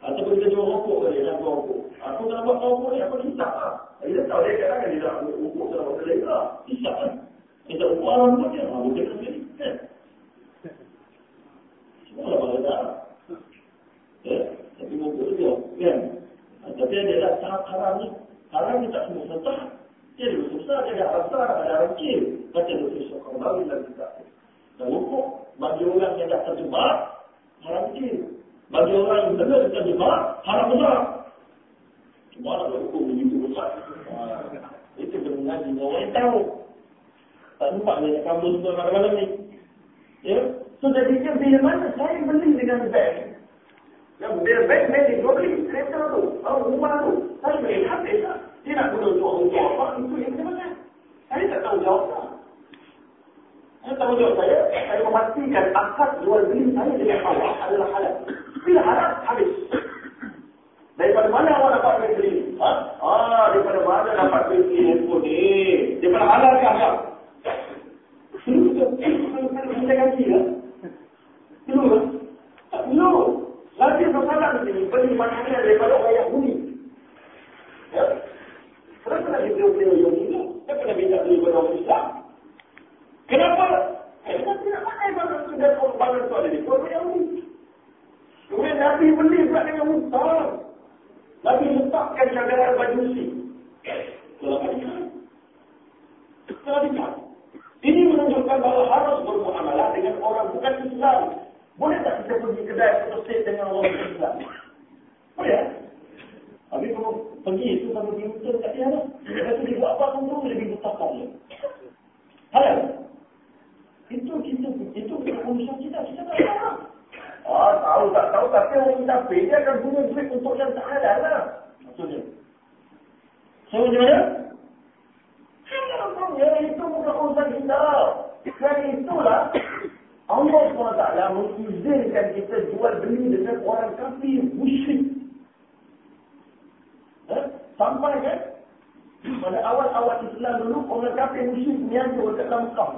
Ataupun kita jual rokok dia, nak buat rokok. Aku nak buat rokok ni, aku hisap lah. Kita tahu dia kadang-kadang dia nak rokok dalam waktu lain lah. Hisap lah. Faham pun dia, ah, dia sendiri. Kan? Semua lah bangsa Arab. Ya, tapi muka dia, kan? Ah, tapi ada lah sangat haram ni. Haram ni tak semua sentah. Dia ada susah, dia ada besar, ada kecil. Baca dosa syukur baru dan kita. Dan hukum, bagi orang yang dah terjebak, haram kecil. Bagi orang yang benar terjebak, haram besar. Cuma nak hukum begitu besar. Itu benar dengan orang yang tahu. Tak nampak dia nak kabur semua malam-malam ni. Ya? So jadinya bila mana saya beli dengan bank. Yang bila bank beli, dua beli kereta tu, rumah tu. Saya beli habis lah. Dia nak guna untuk untuk apa, itu yang macam mana. Saya tak tahu jawab tak. Saya tahu jawab saya, saya memastikan akad jual beli saya dengan Allah adalah halal. Bila halal, habis. Daripada mana awak dapat duit beli? Ha? Ah, daripada mana dapat duit beli handphone ni? Daripada halal ke haram? Kita ganti ya? Belum kan? Tak belum. Lagi masalah di sini, beli makanan daripada orang Yahudi. Ya? Kenapa nak beli beli Yahudi? Kenapa nak minta beli daripada orang Islam? Kenapa? Kenapa tidak pakai barang itu dan barang itu ada di orang Yahudi? Kemudian Nabi beli pula dengan Musa. Nabi letakkan cadangan baju besi. Telah dikali. Telah dikali. Ini menunjukkan bahawa harus bermuamalah dengan orang bukan Islam. Boleh tak kita pergi kedai fotoset dengan orang bukan Islam? Boleh? Tapi kalau pergi itu sama pergi betul tak dia lah. Lepas tu dia buat apa pun tu lebih bertakar dia. Halal. Itu kita, itu urusan kita. Kita tak tahu. Ah, tahu tak tahu tapi orang kita pay dia akan guna duit untuk yang tak halal lah. Maksudnya. So macam mana? Ya, itu bukan urusan kita. Dan itulah Allah SWT mengizinkan kita jual beli dengan orang kafir musyrik. Eh? Sampai kan? Pada awal-awal Islam dulu, orang kafir musyrik niaga dekat dalam Mekah.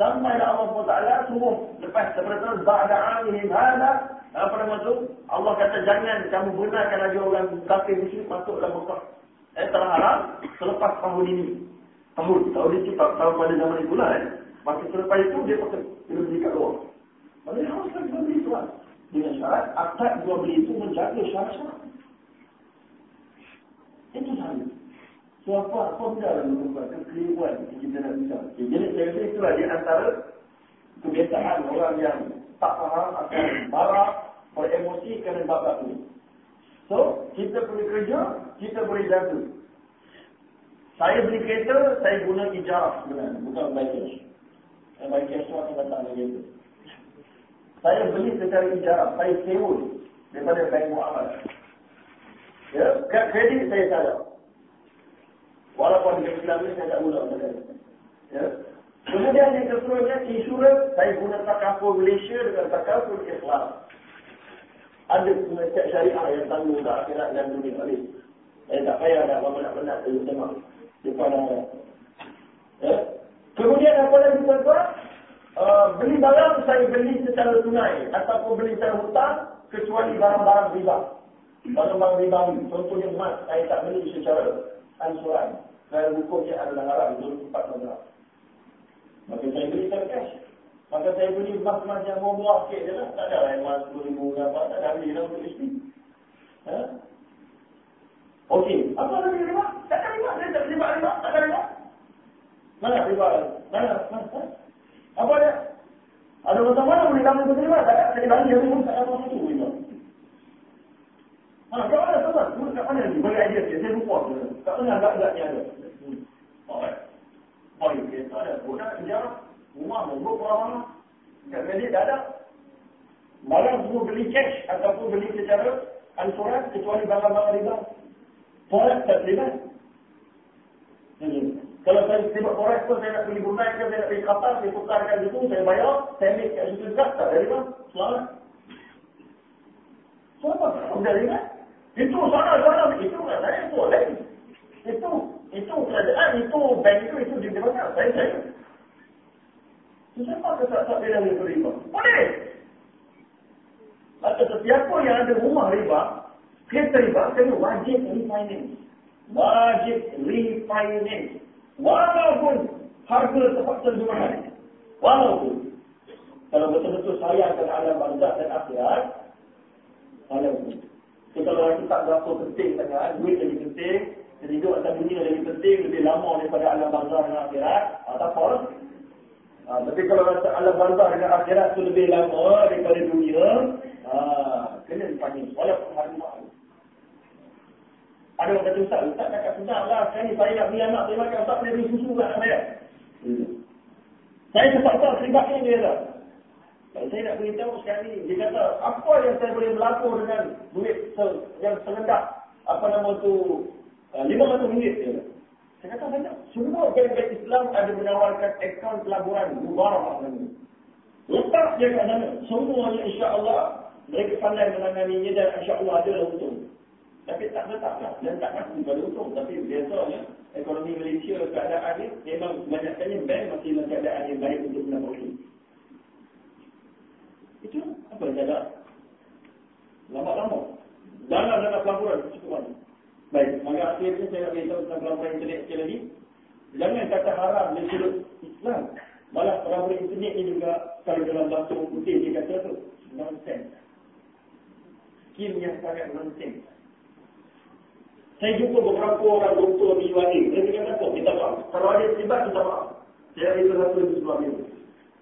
Sampai Allah SWT suruh lepas daripada ba'da amihim hada apa nama tu? Allah kata jangan kamu benarkan lagi orang kafir musyrik masuk dalam Mekah. Eh terhalang selepas tahun ini. Tahun, tahun itu tahun pada zaman itu lah eh. Maka selepas itu dia pakai kena beli kat luar. Maksudnya harus lagi beli tuan. Dengan syarat akad jual beli itu menjaga syarat-syarat. Itu sahaja. So apa apa benda lah merupakan kekeliruan kita nak bincang. Okay, jadi saya rasa itulah di antara kebiasaan orang yang tak faham akan marah, beremosi kerana babak ini. So, kita boleh kerja, kita boleh jaga. Saya beli kereta, saya guna ijarah sebenarnya, bukan buy cash. Saya buy cash tu akan datang lagi itu. Saya beli secara ijarah, saya sewa daripada bank muamal. Ya, kredit saya salah. Walaupun di Islam ini saya tak guna Ya. Kemudian yang keseluruhnya insurans saya guna takaful Malaysia dengan takaful Islam. Ada penasihat syariah yang tanggung dah akhirat dan dunia balik. Saya tak payah dah apa nak benar saya tema. Depan ada. Ya. Kemudian apa lagi tuan-tuan? Uh, beli barang saya beli secara tunai ataupun beli secara hutang kecuali barang-barang riba. Barang-barang riba contohnya emas saya tak beli secara ansuran. Dan hukumnya adalah haram untuk empat belas. Maka saya beli secara cash. Maka saya beli emas-emas yang murah sikit je lah. Tak ada lah emas 10 ribu berapa. Tak ada beli lah untuk isteri. Ha? Okey. Apa lagi riba? Tak ada riba. Saya tak riba riba. Tak ada riba. Mana riba? Mana? Mana? Apa dia? Ada macam mana boleh kamu untuk riba? Tak ada. Bagi yang pun tak ada apa itu riba. Ha, kat mana tuan? Tuan kat mana ni? Bagi idea sikit. Saya lupa. Kat mana agak-agaknya ada? Hmm. Alright. Baik, kita ada. Budak sejarah. Rumah mogok orang-orang. Kat kredit dah ada. Barang semua beli cash ataupun beli secara ansuran kecuali barang-barang riba. Forex tak terlibat. Hmm. Kalau saya terlibat forex pun saya nak beli Brunei ke, saya nak beli Qatar, saya tukarkan itu, saya bayar, saya ambil kat situ juga, tak ada riba. Selamat. Siapa? Sudah riba? Itu sana-sana, itu kan saya boleh. Itu, itu kerajaan, itu bank itu, itu di mana? Saya saya. Siapa kata tak bela dengan riba? Boleh. Maka setiapa yang ada rumah riba, kereta riba, kena wajib refinance. Wajib refinance. Walaupun harga tempat terjemahan. Walaupun kalau betul-betul sayang kepada alam barzah dan akhirat, walaupun jadi kalau orang tak berapa penting sangat, duit lebih penting, dan hidup atas dunia lebih penting, lebih lama daripada alam barzah dan akhirat, ah, tak apa lah. Ha, tapi kalau rasa alam barzah dengan akhirat tu lebih lama daripada dunia, ha, kena dipanggil. Walaupun hari mahu. Ada orang kata, Ustaz, Ustaz cakap senang lah. Sekarang ni saya nak beli anak, saya makan Ustaz boleh beli susu kat saya. Hmm. Saya terpaksa seribatnya dia lah. Kalau saya nak beritahu sekali, dia kata, apa yang saya boleh berlaku dengan duit yang serendah, apa nama tu, RM500 uh, dia. Saya kata banyak. Semua bank-bank Islam ada menawarkan akaun pelaburan mubarak namanya. Letak dia kat sana. Semuanya insya Allah mereka pandai menanganinya dan insya Allah ada untung. Tapi tak tetap lah. Dan tak pasti pada untung. Tapi biasanya ekonomi Malaysia keadaan ni memang banyaknya bank masih dalam keadaan yang baik untuk mendapat itu apa yang ada? Lama-lama. Dana-dana pelaburan cukup banyak. Baik, maka akhirnya saya nak beritahu tentang pelaburan internet sekali lagi. Jangan kata haram dari sudut Islam. Malah pelaburan internet ini juga, kalau dalam bahasa putih dia kata tu, nonsense. Skim yang sangat nonsense. Saya jumpa beberapa orang doktor di UAE. Mereka kata apa? Kita faham. Kalau ada terlibat, kita faham. Saya ada satu lagi sebab itu.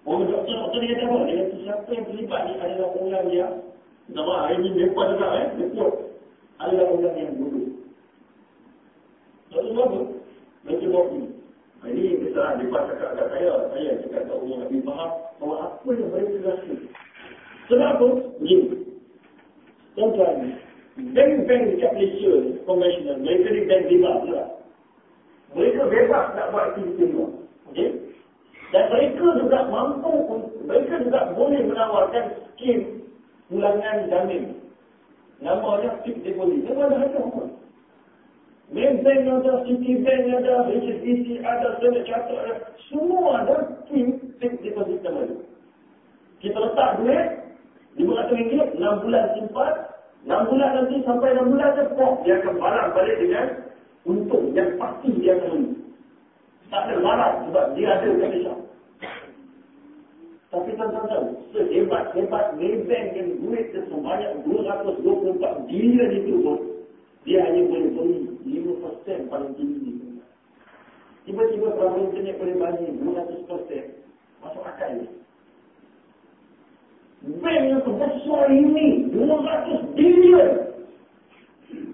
Orang doktor, doktor dia kata apa? Dia kata siapa yang terlibat ni adalah orang yang nama ini mereka juga eh, betul. Adalah orang yang dulu. Lalu apa? Mereka buat ini. Ini kesalahan mereka cakap kat saya. Saya cakap kat orang lebih faham bahawa apa yang mereka rasa. Kenapa? Ini. Tuan-tuan, bank-bank dekat Malaysia konvensional, mereka ni bank bebas juga. Mereka bebas nak buat aktiviti luar. Okay? Dan mereka juga mampu, mereka juga boleh menawarkan skim pulangan jamin. Namanya fixed deposit. Dia ada harga apa? Main bank ada, City Bank ada, HSBC ada, Standard Chartered ada. Semua ada skim fixed deposit kembali. Kita letak duit, RM500, 6 bulan simpan, 6 bulan nanti sampai 6 bulan dia pok, dia akan barang balik dengan untung yang pasti dia akan tak ada marah sebab dia ada condition. Tapi tuan-tuan sehebat-hebat Maybank yang duit sebanyak 224 bilion itu pun, dia hanya boleh beli 5% paling tinggi. Tiba-tiba kalau internet boleh bagi 200%, masuk akal ni. Bank yang sebesar ini, 200 bilion,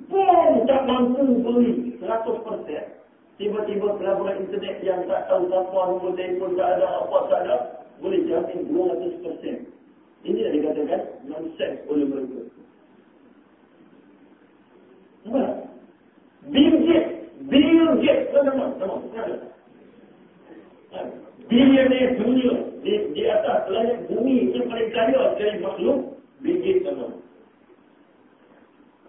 pun tak mampu beli 100%. Tiba-tiba pelaburan internet yang tak tahu siapa nombor telefon tak ada, apa tak ada, boleh jamin 200%. Ini yang dikatakan nonsense oleh mereka. Apa? Bill Gates, Bill Gates, nama, nama, nama. Billionaire dunia di, di atas planet bumi yang paling kaya sekali makhluk, Bill Gates nama.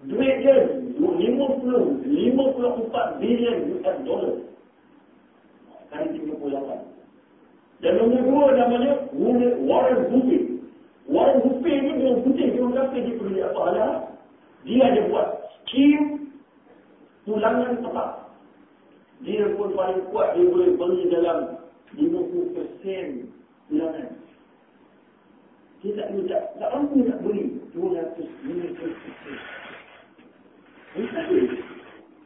Duit dia 50, 54 bilion US dollar. Kali 38. Dan nombor dua namanya Warren Buffett. Warren Buffett ni dengan putih dia kata dia perlu apa ada. Dia ada buat skim tulangan tetap. Dia pun paling kuat dia boleh beli dalam 50% tulangan. Dia tak tak tak mampu nak beli 200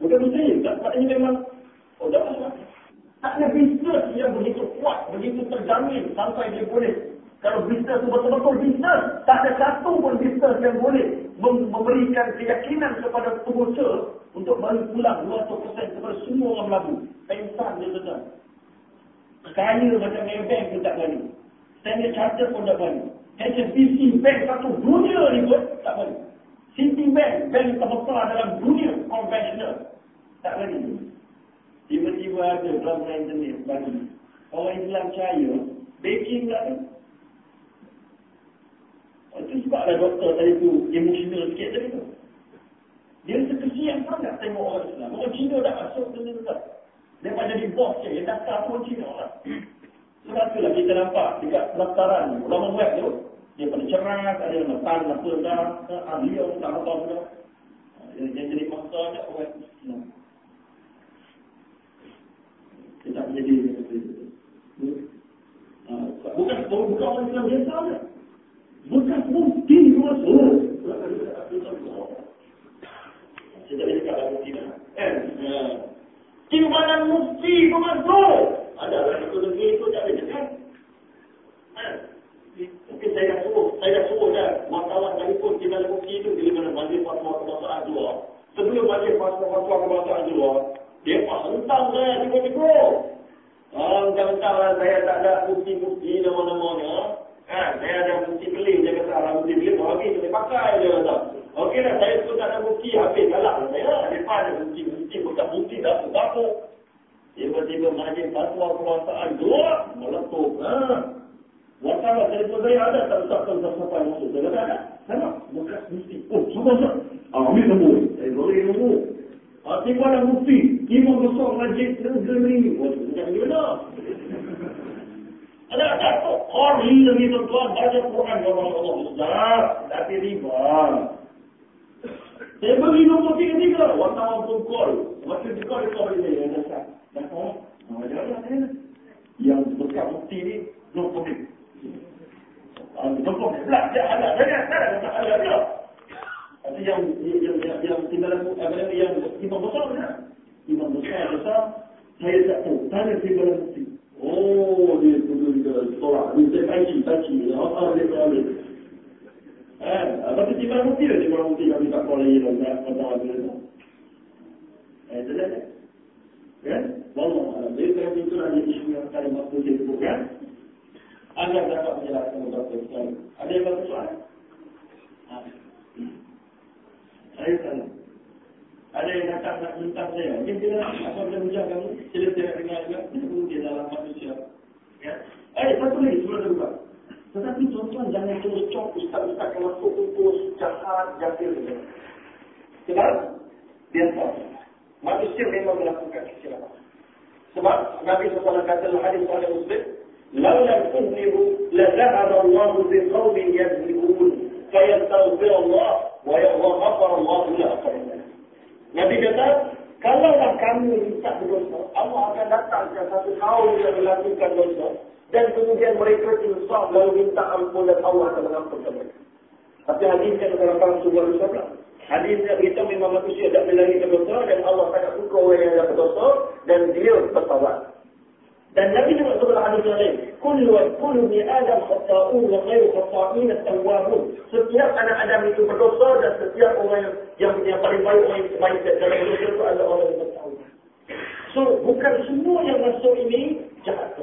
Bukan mustahil. Tak patutnya memang. Oh, dah masuk. Tak ada bisnes yang begitu kuat, begitu terjamin sampai dia boleh. Kalau bisnes itu betul-betul bisnes, tak ada satu pun bisnes yang boleh memberikan keyakinan kepada pengusaha untuk balik pulang 200% kepada semua orang melabu. Pensan dia sedang. Kaya macam Maybank pun tak berani. Standard Chartered pun tak berani. HSBC Bank satu dunia ni pun tak berani. Citibank, bank terbesar dalam dunia konvensional. Tak lagi. Tiba-tiba ada pelaburan internet bagi. Orang Islam percaya, baking tak ada. Itu sebablah doktor tadi tu emosional sikit tadi tu. Dia rasa kesian sangat tengok orang Islam. Orang Cina dah masuk sini tak? Dia pada di bos je, dia daftar pun Cina orang. Sebab itulah kita nampak dekat pendaftaran ulama web tu, dia pada cerah, ada lepas, apa dah, ahli orang tak apa dah. Yang jadi masalah dia orang Islam. Dia tak seperti itu. Oh, bukan orang Islam biasa je. Bekas mufti masuk. Saya tak boleh cakap lah mufti dah. Kan? Ya. Timbalan mufti pun masuk. Ada lah itu tak ada. Kan? Mungkin saya dah suruh, saya dah suruh dah. Wartawan telefon timbalan mufti itu bila mana majlis fatwa kebangsaan luar. Sebelum majlis fatwa kebangsaan luar, dia pas hentang saya tiba-tiba. Ah, mentang-mentang lah saya tak ada bukti-bukti nama-namanya. Ha, saya ada bukti beli, dia kata bukti beli, tu habis saya pakai dia kata. Okey lah, saya pun tak ada bukti, habis lah saya. Lepas ada bukti-bukti, bukan bukti, tak apa Tiba-tiba majlis fatwa kebangsaan dua, meletup. Ha. Wartawan telefon saya ada, tak usah tahu siapa yang masuk. Saya kata ada. Sama, bekas bukti. Oh, sama tak? Ah, ambil nombor. Saya boleh nombor. Ah, tiba ada bukti. Imam besar majlis negeri. Oh, macam mana? Ada ada tu. Hari lagi tuan baca Quran Allah Allah besar. Tapi riba. Saya beri nombor tiga tiga. Wartawan pun call. Masa dia call, dia call dia. Dia dah Dah call. Ah, jangan lah. Yang bekas bukti ni, no problem. Ah, no problem. Lah, dia ada. Tak ada. Tak ada. Tak ada. yang yang yang, yang timbalan apa yang imam besar kan? Imam besar besar saya tak tahu. Tanya timbalan bukti. Oh, dia perlu dia tolak. Dia saya kaji, kaji. Apa dia tahu dia? Eh, apa tu timbalan bukti dia? Timbalan bukti kami tak boleh dan tak kata apa dia. Eh, tak? Kan? Wallah alam. Jadi saya itu lagi isu yang kali waktu dia itu kan? Agar dapat menjelaskan beberapa soal. Ada yang berapa soal? Saya tanya. Ada yang datang nak minta saya. Dia bilang, apa boleh hujah kamu? Sila saya dengar juga. Dia dia dalam manusia. Ya. Eh, satu lagi sebelum dia buka. Tetapi tuan-tuan jangan terus cok ustaz-ustaz masuk kumpul jahat, jahil. Sebab, dia tahu. Manusia memang melakukan kesilapan. Sebab Nabi SAW kata dalam hadis oleh Muslim, "Laulam tuhniru la zahara Allah bi qaumin yadhibun, fayastaghfir Allah wa yaghfar Allah lahum." Nabi kata, kalaulah kamu minta berdosa, Allah akan datang ke satu kaum yang melakukan dosa dan kemudian mereka insaf lalu minta ampun dan Allah akan mengampunkan mereka. Tapi hadis yang dalam sebuah dosa Hadis yang kita memang manusia tak boleh lagi berdosa dan Allah sangat suka orang yang ada berdosa dan dia bertawad. Dan Nabi juga sebut hadis yang lain. Kullu kullu bi Adam khata'un wa ghairu khata'in at-tawwabun. Setiap anak Adam itu berdosa dan setiap orang yang yang, yang paling baik orang yang baik dalam berdosa itu adalah orang yang bertawad. So bukan semua yang masuk ini jahat.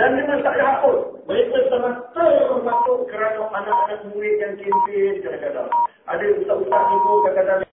Dan memang tak jahat pun. Mereka semata yang kerana anak-anak murid yang kempen kadang-kadang. Ada ustaz-ustaz itu kadang-kadang